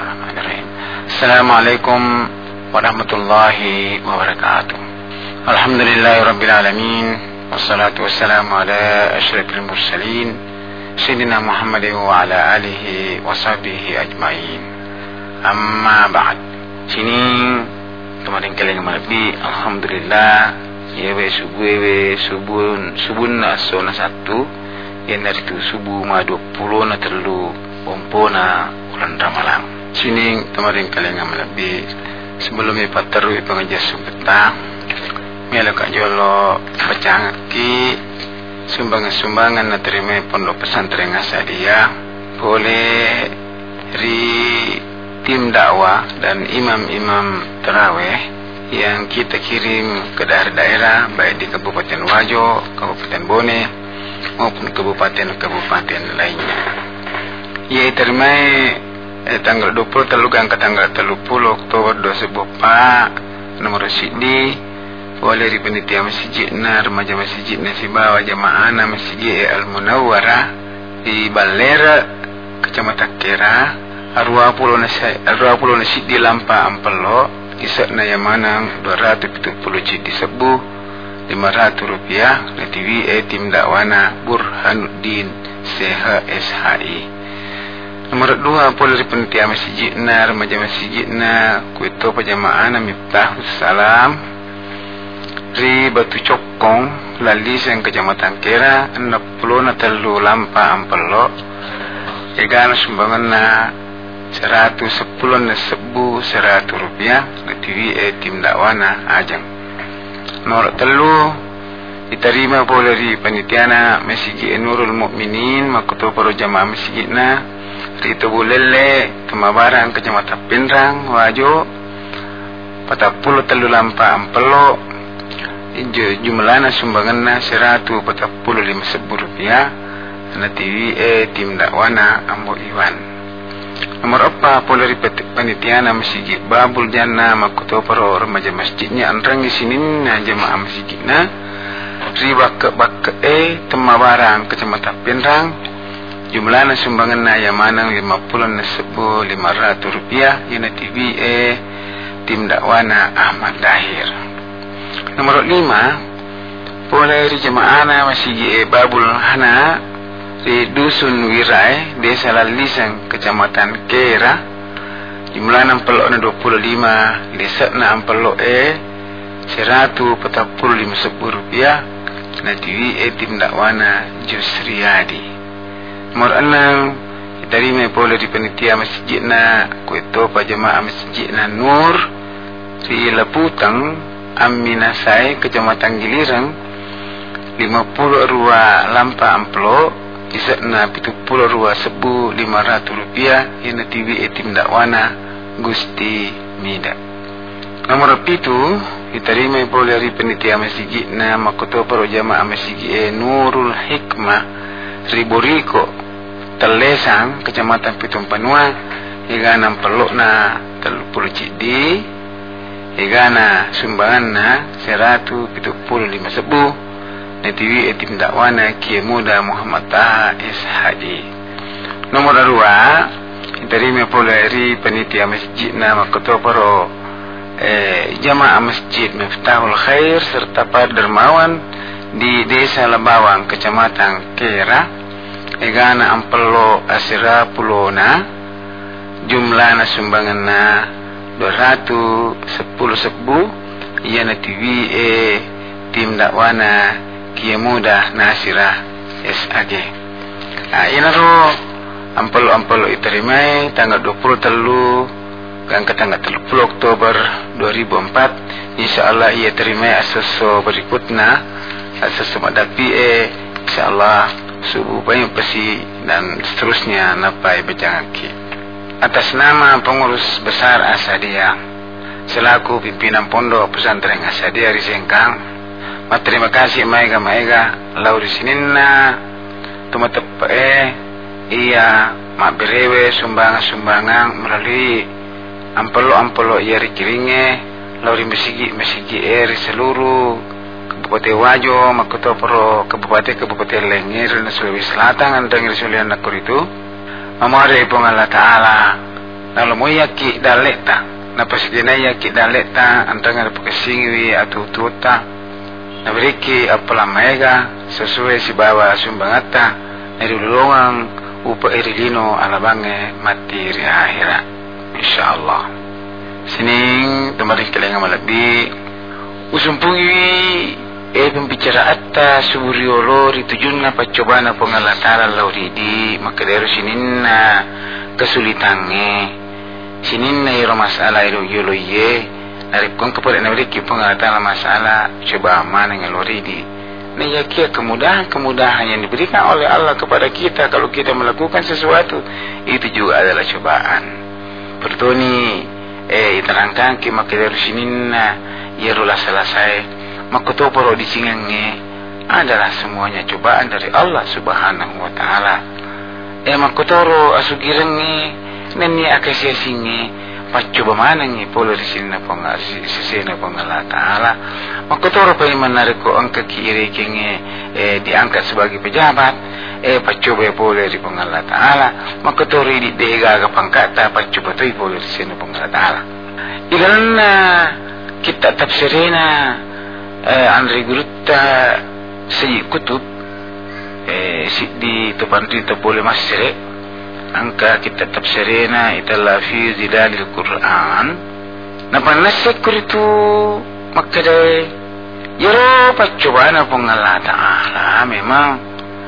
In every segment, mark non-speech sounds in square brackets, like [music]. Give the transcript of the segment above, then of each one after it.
Bismillahirrahmanirrahim. Assalamualaikum warahmatullahi wabarakatuh. Alhamdulillahirabbil alamin. Wassalatu wassalamu ala asyrafil mursalin sayyidina Muhammad wa ala alihi wa sahbihi ajmain. Amma ba'd. Sini kemarin kali ngamabi alhamdulillah yewe subuh yewe subun subun aso na satu yang dari tu subuh ma 20 na telu pompo na bulan Ramalan. Sini kemarin kali ngamabi sebelum ipat teru pengajas sumpeta Mela kak jolo bacaan ki sumbangan-sumbangan na terima pondok pesantren asadia boleh ri tim dakwah dan imam-imam terawih yang kita kirim ke daerah-daerah baik di Kabupaten Wajo, Kabupaten Bone maupun kabupaten-kabupaten lainnya. Ia terima eh, tanggal 20 telugang ke tanggal 30 Oktober 2004 nomor sidi oleh di penitia masjid na remaja masjid na si bawa jamaah na masjid al munawwarah di Balera kecamatan Kera. Arwah pulau na arwah pulau na di lampa ampelo isak na yamanang 270 cid di sebu 500 rupiah. Na TV e tim dakwana Burhanuddin CHSHI Nomor dua pula di penitia masjid na remaja masjid na kuito pajamaah na Salam Ri Batu Cokong Lalis yang kecamatan Kera Enam puluh na telu lampa ampelo Egan sumbangan na Seratus sepuluh na sebu Seratus rupiah Natiwi e tim dakwana ajang Nomor telu Diterima boleh di panitiana Masjid Nurul Mukminin Makutu para jamaah masjid na Rito Bulele Kemabaran kecamatan Pinrang Wajo Patapuluh telu lampa ampelo. Jumlahnya sumbangannya seratu patap puluh lima sebu rupiah. Na TV tim dakwana ambo iwan. Nomor apa pula ripet panitiana masjid babul jana makuto paro remaja masjidnya anrang di sini na jamaah masjidnya riba ke bak e temabarang kecamatan pinrang jumlahnya sumbangannya yang mana? lima puluh na sebu lima ratus rupiah. Yana TV e tim dakwana Ahmad Dahir Nomor lima Boleh di jemaah na masih Babul Hana Di Dusun Wirai Desa Lalisang Kecamatan Kera Jumlah enam pelok na 25 Desa na pelok e Seratu petap puluh lima sepuluh rupiah. Na TV e tim dakwana Jusriyadi Enam. Dari me boleh di penitia masjid na Kuito pa jemaah masjid na Nur Di Leputang Aminasai Kecamatan Gilirang. 50 rua lampa amplo Isakna 70 rua sebu 500 rupiah. Yang TV etim dakwana Gusti Mida Nomor pitu Diterima boleh dari penitia masjid na Makoto para jamaah masjid Nurul Hikmah. Riboriko Telesang Kecamatan Pitung Panua Hingga 6 peluk na Telupul Cidi Igana sumbangan na seratu pitu puluh lima sebu Natiwi etim dakwana kia muda Muhammad Taha SHI Nomor dua dari penitia masjid na Makoto Paro eh, Jamaah Masjid Miftahul Khair Serta Pak Dermawan Di Desa Lebawang Kecamatan Kera Igana Ampelo Asira Pulona Jumlah na sumbangan na 210 sebu. Ia na TV e tim dakwana kia muda nasirah SAG ah ina ro ampel ampel iterimai tanggal 20 telu kan ke tanggal 30 Oktober 2004 insyaallah ia terima asaso berikutnya asaso madapi e insyaallah subuh banyak pesi dan seterusnya napai bejangaki atas nama pengurus besar Asadia selaku pimpinan pondok pesantren Asadia di Sengkang terima kasih maega maega lau di sininna tumatep eh iya mak berewe sumbangan sumbangan melalui ampelo ampelo iya rikiringe lau di mesigi mesigi eri seluruh Kabupaten Wajo, Makoto Pro, Kabupaten Kabupaten Lengir, Sulawesi Selatan, dan Risulian Nakur itu, Mamare pong Allah Ta'ala. Lalu yaki daleta na pasidina yaki daleta na pakasingwi atau tuta na beriki apalamega sesuai si bawa sumbangata dulungang upa irilino alabange mati ri akhira. Insyaallah. Sining tamarin kelenga malabi usumpungi e pembicara atta suriolo ritujun na pacoba na pengalatara lauridi makadero sininna kesulitannya sininna iro masalah iro yolo ye narikon kepada nabi ki pengalatara masalah coba mana ngaloridi Nah ya kia kemudahan-kemudahan yang diberikan oleh Allah kepada kita kalau kita melakukan sesuatu itu juga adalah cobaan. Pertuni eh iterangkan ki makadero sininna rula selesai makuto poro di singange adalah semuanya cobaan dari Allah Subhanahu wa taala. Eh makutoro asugirange nani akasia singe pacoba mana ngi polo di sini ponga sisena ponga Allah taala. Makutoro pa menarik ko angka kiri kenge eh diangkat sebagai pejabat eh pacoba ya polo di ponga Allah taala. Makutoro di dega ga pangkata pacoba tu polo di sini ponga Allah taala. Ikanna kita tafsirina eh, Andri Gurutta Sayyid Kutub eh, di tepan kita boleh masih. Angka kita tafsirina itulah fi zidalil Quran. Napa nasik kuritu maka dai yaro pacobaan apa ngala ta'ala. Memang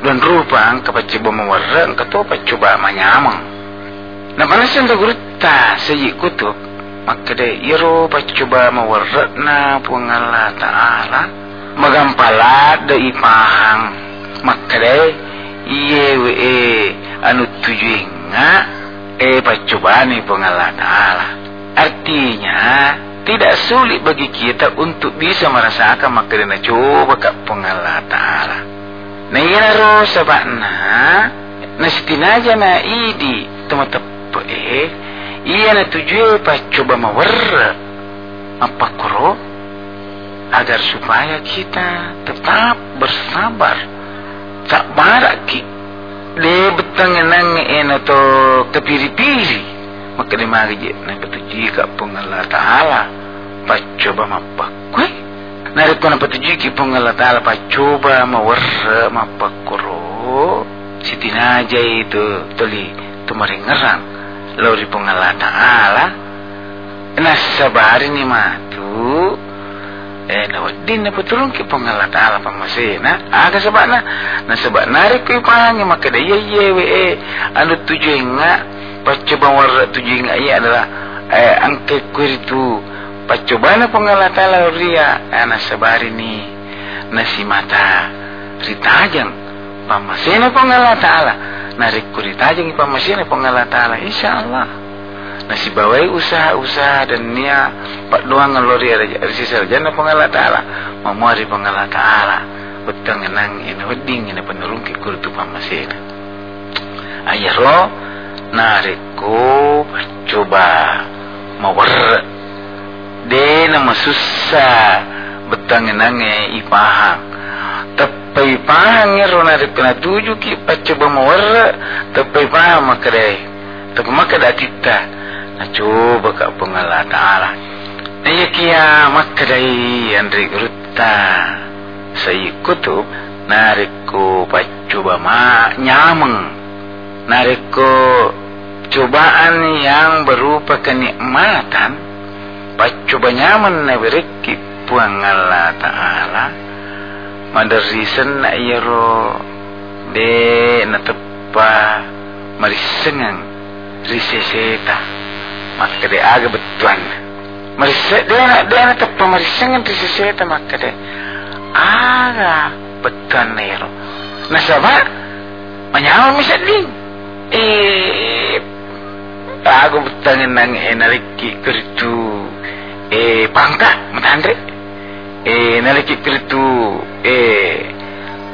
dan rupa angka pacoba mewarra angka to pacoba manyamang. Napa nasik Gurutta Sayyid Kutub maka dai yaro pacoba mewarna pungala ta'ala. Magampala da ipahang. Maka dai iye we anu tujuh nga e pacoba ni pungala ta'ala. Artinya tidak sulit bagi kita untuk bisa merasakan maka dai coba ka pungala ta'ala. Na yaro sabana na sitinaja na idi teman-teman eh iya na tujuh pacoba mawarra mapakro agar supaya kita tetap bersabar. Tak barak ki. De betang nang ena to kepiri-piri maka di mari je. Na petuji ka pengala taala. Pacoba mapakwe nari ko na petuji ki pengala taala pacoba mawarra mapakro sitinaja itu toli tumaringerang lauri pengala taala nasabari ni matu. Eh nawadin na patulong ki pangala taala pamasina aga sabana na. Sabak narik ko ipangi maka da yewe eh. Anu tujuh nga pacoba warra tujuh nga iya adalah eh angke kuritu pacoba na pangala taala ria ana sabari ni. Nasi mata. Ritajang pamasina pangala taala narik kuritajang pamasina pangala taala insyaallah nasi bawai usaha-usaha dan nia pak doang ngelori ada sisa jana pengala taala memuari pengala taala betang nang ina wedding ina penurung ki kurtu pamasena ayah lo nariko coba. Mawar de nama susah. Betang nang ipahang. Tapi pahang ya ro narik kena tuju ki coba mawar tapi pahang makare tapi makada kita na coba ka pengala ta'ala. Na iya kia makadai andri rutta sayi kutub nariko pacoba ma nyameng. Nariko cobaan yang berupa kenikmatan pacoba nyaman na beriki pengala ta'ala madarisan na iyaro de na tepa marisengang riseseta maka dia aga betuan. Marisa dia nak dia nak tepa marisangan tu seseta maka dia aga betuan na yaro nasaba manyawa misading eh aku betangan nang enaliki kertu eh pangka matandre eh naliki kertu eh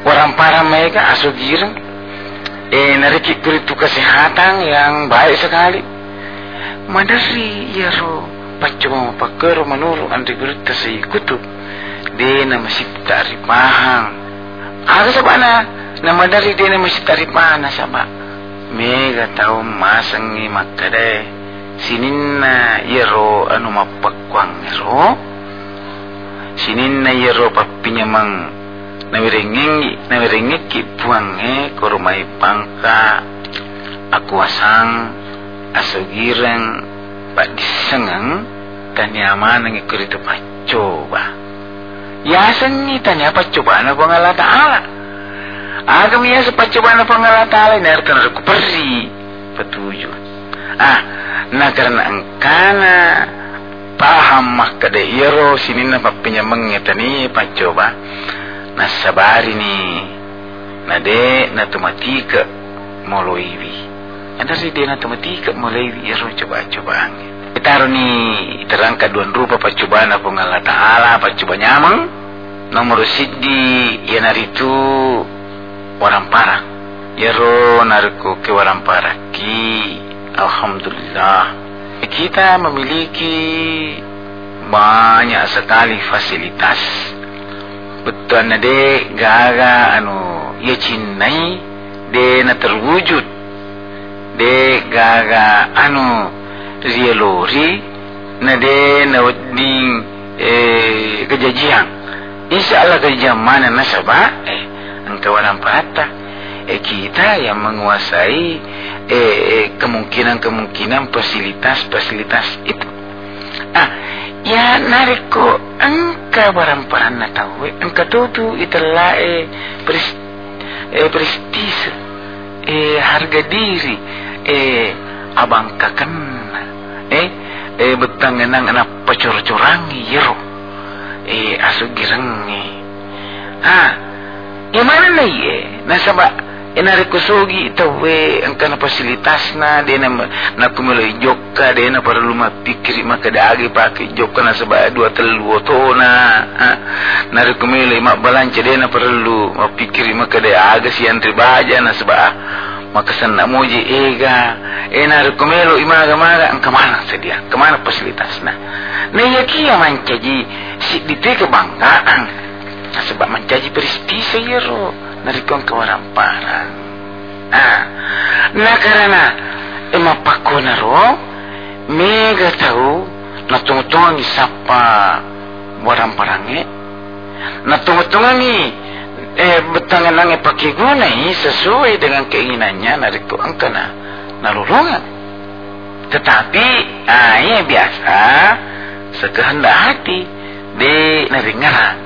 orang para mereka asugirang eh naliki kertu kesehatan yang baik sekali. Madari yaro pacuma pakero manuru andi sa kutub. De na masipta ripahang aga sabana na madari de na masipta ripahang na saba mega tau masangi makade sininna yero anu mapakwang yero sininna yero papinyamang nawirengengi nawirengi puange korumai pangka. Akuasang asogirang pak disengang tanyama nangi kurito pacoba yasan ni tanya pacoba na pangala ta'ala agam ya pacoba na pangala ta'ala ini artan aku perri petuju. Ah na karena angkana paham mah kada iro sinin na papinya mengetani pacoba na sabari ni na de na tumatika moloiwi anda si de na tumatika moloiwi iro coba-coba angin Itaro ni terangkat dua rupa pacuba na pong Allah Ta'ala pacuba nyamang. Nomor siddi yanaritu warampara yaro narko ke warampara ki. Alhamdulillah kita memiliki banyak sekali fasilitas. Betul na de gaga anu ya cinai de na terwujud. De gaga anu ria lori na wading eh, kejajian. Insya Allah kejajian mana nasabah eh, ang kawalan pata eh, kita yang menguasai eh, eh, kemungkinan-kemungkinan fasilitas-fasilitas itu. Ah ya nariko angka barang-barang na tahu eh, angka tutu itulah eh, pres, eh, prestis eh, harga diri. Eh, abang kakan eh? Eh betang nang anak pacor-corangi yero eh asu girangi ha gimana na ye nasaba inari kusugi itawe ang kana fasilitas na na na kumuloy jokka de na para luma pikiri maka daagi paki jokka na saba dua telu to na ha nari kumuloy ma balance de na para lu pikiri maka de aga si antri baja na saba maka sana moji ega. Ena rekomelo imaga maga ang kamana sedia? Kamana fasilitas na na ya mancaji. Si diteke banggaan [coughs] na sebab mancaji peristisa yero narikong kawaramparan ah na karana ema pako na ro mega tau na tungtungan ni sapa waramparangnya na tungtungan ni eh betangan nange pakai gunai sesuai dengan keinginannya nariko angka na nalulungan tetapi ah ini biasa. Sekehendak hati di naringaran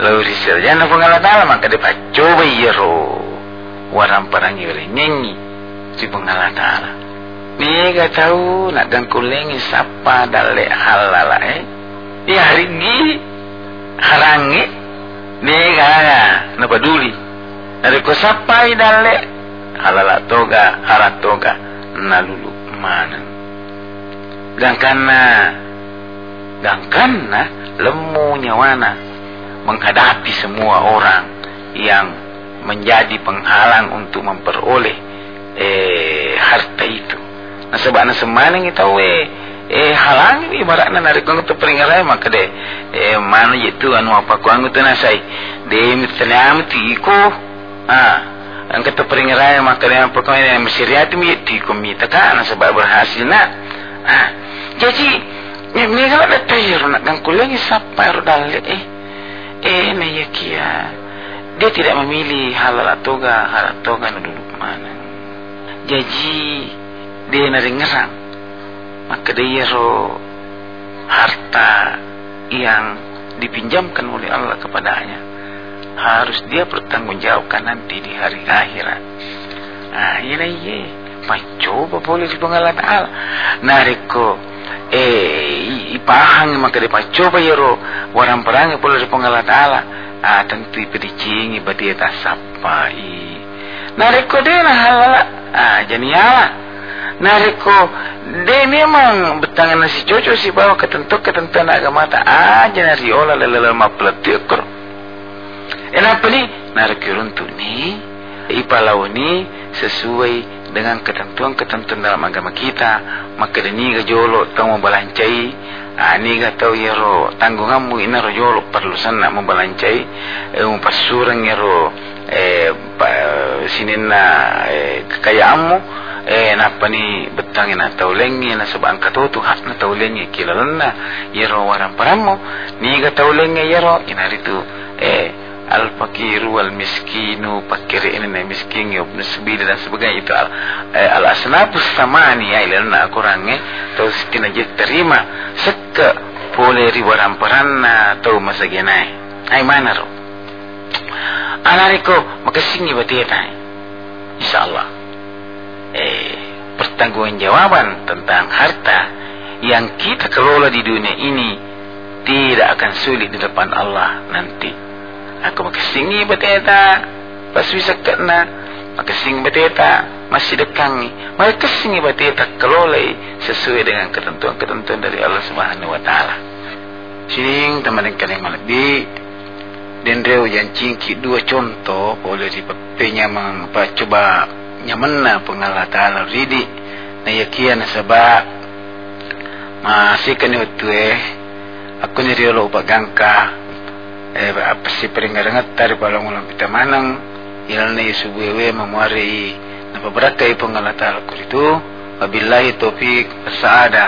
lalu risilnya na pengalatala maka dia coba yero waram parangi wale nyenyi si pengalatala ni ga tahu nak gangkulengi sapa dale halala eh? Ya hari ini harangi. Nega nga na paduli. Nariko sapay dale halala toga harat toga nalulu manan. Gangkan na gangkan na lemu nyawana menghadapi semua orang yang menjadi penghalang untuk memperoleh eh, harta itu. Nah sebab na semaning itawe eh halang ibaratnya narik kong tu peringarai maka de eh mana itu anu apa ko anu tu nasai de mitlam ti ko ah ang kata peringarai maka de apa ko ini mesiriati mi ti ko mi taka na sebab berhasil na ah jadi ni kalau ada tayar nak kulengi siapa rodal eh eh me yakia dia tidak memilih halal atoga halal atoga na duduk mana. Jadi dia naring ngerang maka dia ro harta yang dipinjamkan oleh Allah kepadanya harus dia bertanggungjawabkan nanti di hari akhirat. Ah, ini ye, coba boleh di pengalat al. Nariko eh ipahang maka dia coba ya ro warang perang boleh di pengalat Allah. Ah, tentu pedicingi badi eta sapai. Nariko dia nah halala. Ah, janiala. Nariko dia memang betangan nasi cucu si bawa ketentu ketentuan agama tak aja nasi olah lelala ma peletikor. Kenapa ni? Nariko runtu ni ipalau ni sesuai dengan ketentuan-ketentuan dalam agama kita. Maka dia ni gajolo tahu membalancai. Ah ni ga tahu ya ro tanggunganmu ina ro jolo perlu sana membalancai. Eh umpasurang ya ro eh sinin na eh, kekayaanmu eh napa ni betang utang na taulengi na sabang katutu hak na taulengi kilalana yero waran paramo ni ga taulengi yero inaritu eh al fakiru wal miskinu fakir ini na miskin ya ibn sabila dan sebagainya. Itu al, eh, al asnafus samani ya ilana akurange tau sitina je terima. Sekka pole ri waran paranna tau masagenai ai mana ro anariko makasingi bateta insyaallah. Eh pertanggungjawaban tentang harta yang kita kelola di dunia ini tidak akan sulit di depan Allah nanti. Aku makasingi bateta pas bisa kena makasingi bateta masih dekangi. Makasingi bateta kelola sesuai dengan ketentuan-ketentuan dari Allah Subhanahu wa taala. Sing teman yang lebih dan reu yang cingki dua contoh boleh dipenya mengapa coba nyamanna pengalah ta'ala ridi na yakian sebab masih kani utu eh. Aku ni riolo upa gangka eh apa si peringarangat tari palang ulang pita manang. Ilal na isubuewe mamuari na pabarakai pengalah ta'ala kuritu wabillahi taufiq wassa'ada.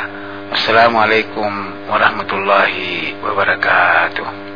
Wassalamualaikum warahmatullahi wabarakatuh